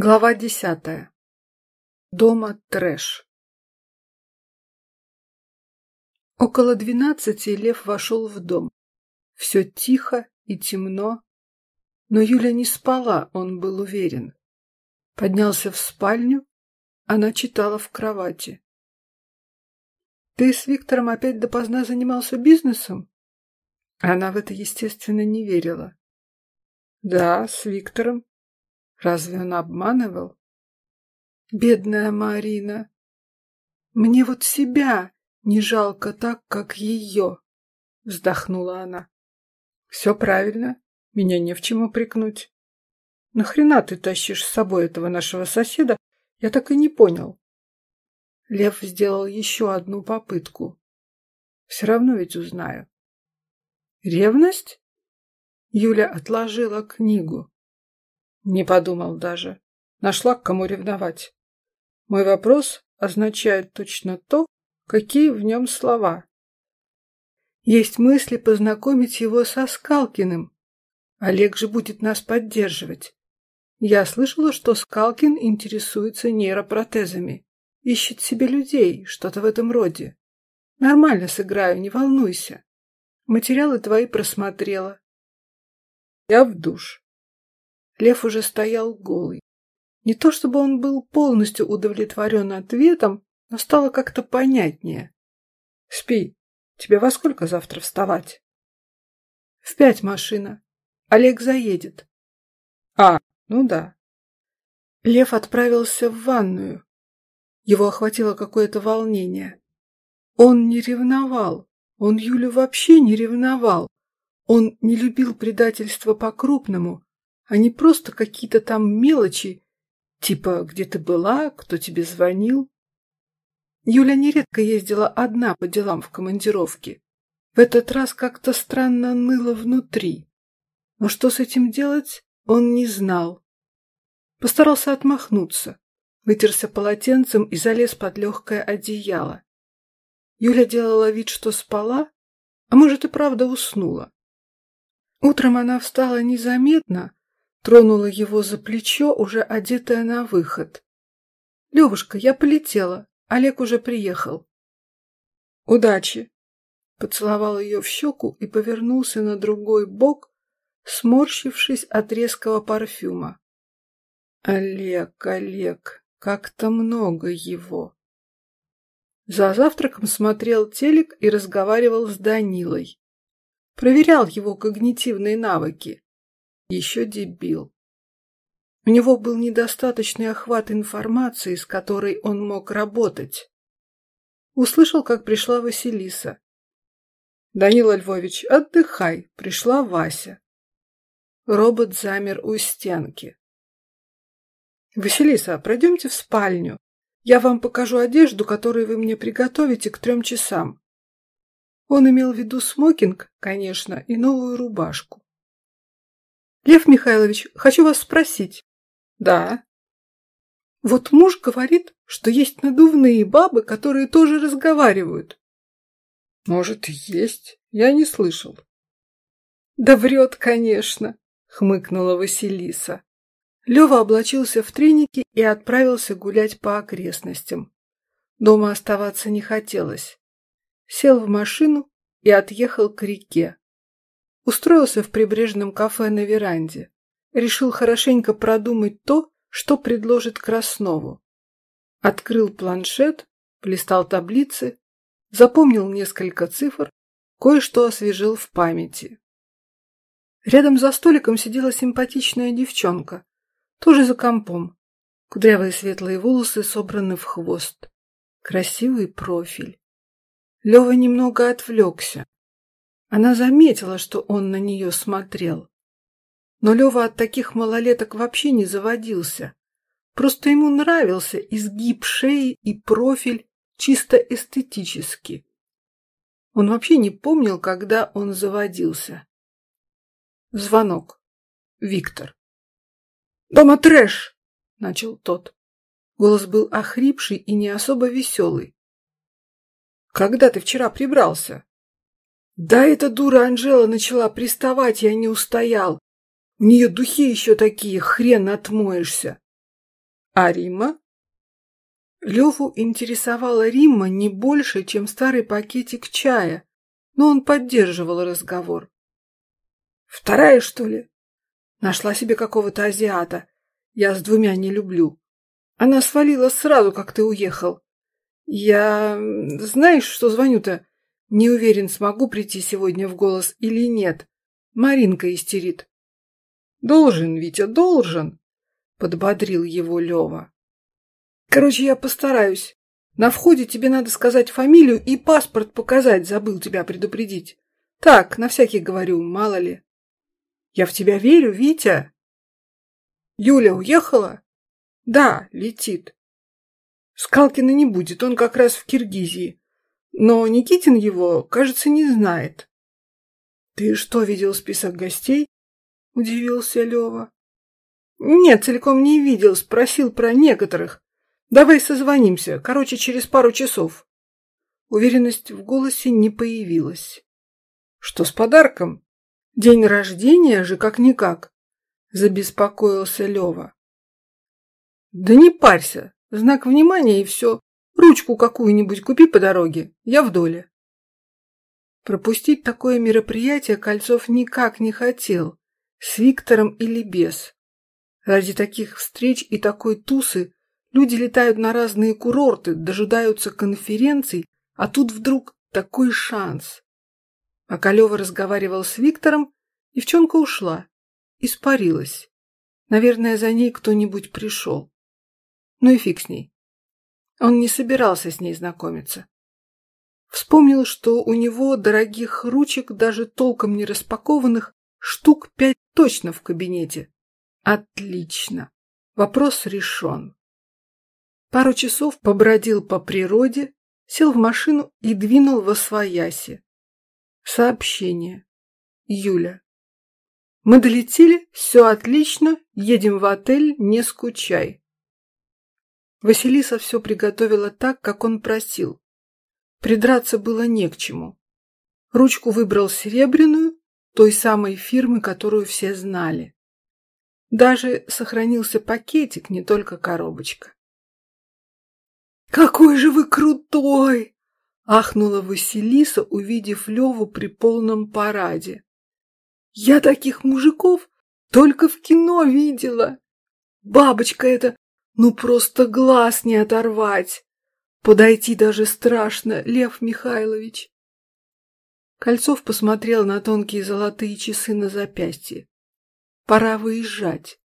Глава десятая. Дома трэш. Около двенадцати Лев вошел в дом. Все тихо и темно. Но Юля не спала, он был уверен. Поднялся в спальню, она читала в кровати. «Ты с Виктором опять допоздна занимался бизнесом?» Она в это, естественно, не верила. «Да, с Виктором. Разве он обманывал? Бедная Марина. Мне вот себя не жалко так, как ее, вздохнула она. Все правильно, меня не в чем упрекнуть. Нахрена ты тащишь с собой этого нашего соседа? Я так и не понял. Лев сделал еще одну попытку. Все равно ведь узнаю. Ревность? Юля отложила книгу. Не подумал даже. Нашла к кому ревновать. Мой вопрос означает точно то, какие в нем слова. Есть мысли познакомить его со Скалкиным. Олег же будет нас поддерживать. Я слышала, что Скалкин интересуется нейропротезами. Ищет себе людей, что-то в этом роде. Нормально сыграю, не волнуйся. Материалы твои просмотрела. Я в душ. Лев уже стоял голый. Не то чтобы он был полностью удовлетворен ответом, но стало как-то понятнее. «Спи. Тебе во сколько завтра вставать?» «В пять машина. Олег заедет». «А, ну да». Лев отправился в ванную. Его охватило какое-то волнение. Он не ревновал. Он Юлю вообще не ревновал. Он не любил предательство по-крупному, а не просто какие-то там мелочи, типа где ты была, кто тебе звонил. Юля нередко ездила одна по делам в командировке. В этот раз как-то странно ныло внутри. Но что с этим делать, он не знал. Постарался отмахнуться, вытерся полотенцем и залез под легкое одеяло. Юля делала вид, что спала, а может и правда уснула. Утром она встала незаметно, Тронула его за плечо, уже одетая на выход. «Левушка, я полетела. Олег уже приехал». «Удачи!» Поцеловал ее в щеку и повернулся на другой бок, сморщившись от резкого парфюма. «Олег, Олег, как-то много его!» За завтраком смотрел телек и разговаривал с Данилой. Проверял его когнитивные навыки. Еще дебил. У него был недостаточный охват информации, с которой он мог работать. Услышал, как пришла Василиса. «Данила Львович, отдыхай, пришла Вася». Робот замер у стенки. «Василиса, пройдемте в спальню. Я вам покажу одежду, которую вы мне приготовите к трем часам». Он имел в виду смокинг, конечно, и новую рубашку. Лев Михайлович, хочу вас спросить. Да. Вот муж говорит, что есть надувные бабы, которые тоже разговаривают. Может, есть. Я не слышал. Да врет, конечно, хмыкнула Василиса. Лева облачился в треники и отправился гулять по окрестностям. Дома оставаться не хотелось. Сел в машину и отъехал к реке. Устроился в прибрежном кафе на веранде. Решил хорошенько продумать то, что предложит Краснову. Открыл планшет, полистал таблицы, запомнил несколько цифр, кое-что освежил в памяти. Рядом за столиком сидела симпатичная девчонка, тоже за компом. Кудрявые светлые волосы собраны в хвост. Красивый профиль. Лева немного отвлекся. Она заметила, что он на нее смотрел. Но Лева от таких малолеток вообще не заводился. Просто ему нравился изгиб шеи и профиль чисто эстетически. Он вообще не помнил, когда он заводился. Звонок. Виктор. «Дома трэш!» — начал тот. Голос был охрипший и не особо веселый. «Когда ты вчера прибрался?» Да эта дура Анжела начала приставать, я не устоял. У нее духи еще такие, хрен отмоешься. А Рима? Леву интересовала Римма не больше, чем старый пакетик чая, но он поддерживал разговор. «Вторая, что ли? Нашла себе какого-то азиата. Я с двумя не люблю. Она свалила сразу, как ты уехал. Я... Знаешь, что звоню-то? Не уверен, смогу прийти сегодня в голос или нет. Маринка истерит. Должен, Витя, должен, подбодрил его Лева. Короче, я постараюсь. На входе тебе надо сказать фамилию и паспорт показать, забыл тебя предупредить. Так, на всякий говорю, мало ли. Я в тебя верю, Витя. Юля уехала? Да, летит. Скалкина не будет, он как раз в Киргизии. Но Никитин его, кажется, не знает. Ты что, видел список гостей? Удивился Лева. Нет, целиком не видел, спросил про некоторых. Давай созвонимся, короче, через пару часов. Уверенность в голосе не появилась. Что с подарком? День рождения же как-никак. Забеспокоился Лева. Да не парься, знак внимания и все. Ручку какую-нибудь купи по дороге, я в доле. Пропустить такое мероприятие Кольцов никак не хотел, с Виктором или без. Ради таких встреч и такой тусы люди летают на разные курорты, дожидаются конференций, а тут вдруг такой шанс. А Калева разговаривал с Виктором, девчонка ушла, испарилась. Наверное, за ней кто-нибудь пришел. Ну и фиг с ней. Он не собирался с ней знакомиться. Вспомнил, что у него дорогих ручек, даже толком не распакованных, штук пять точно в кабинете. Отлично. Вопрос решен. Пару часов побродил по природе, сел в машину и двинул во свояси. Сообщение. Юля. Мы долетели, все отлично, едем в отель, не скучай. Василиса все приготовила так, как он просил. Придраться было не к чему. Ручку выбрал серебряную, той самой фирмы, которую все знали. Даже сохранился пакетик, не только коробочка. «Какой же вы крутой!» — ахнула Василиса, увидев Леву при полном параде. «Я таких мужиков только в кино видела. Бабочка эта ну просто глаз не оторвать. Подойти даже страшно, Лев Михайлович. Кольцов посмотрел на тонкие золотые часы на запястье. Пора выезжать.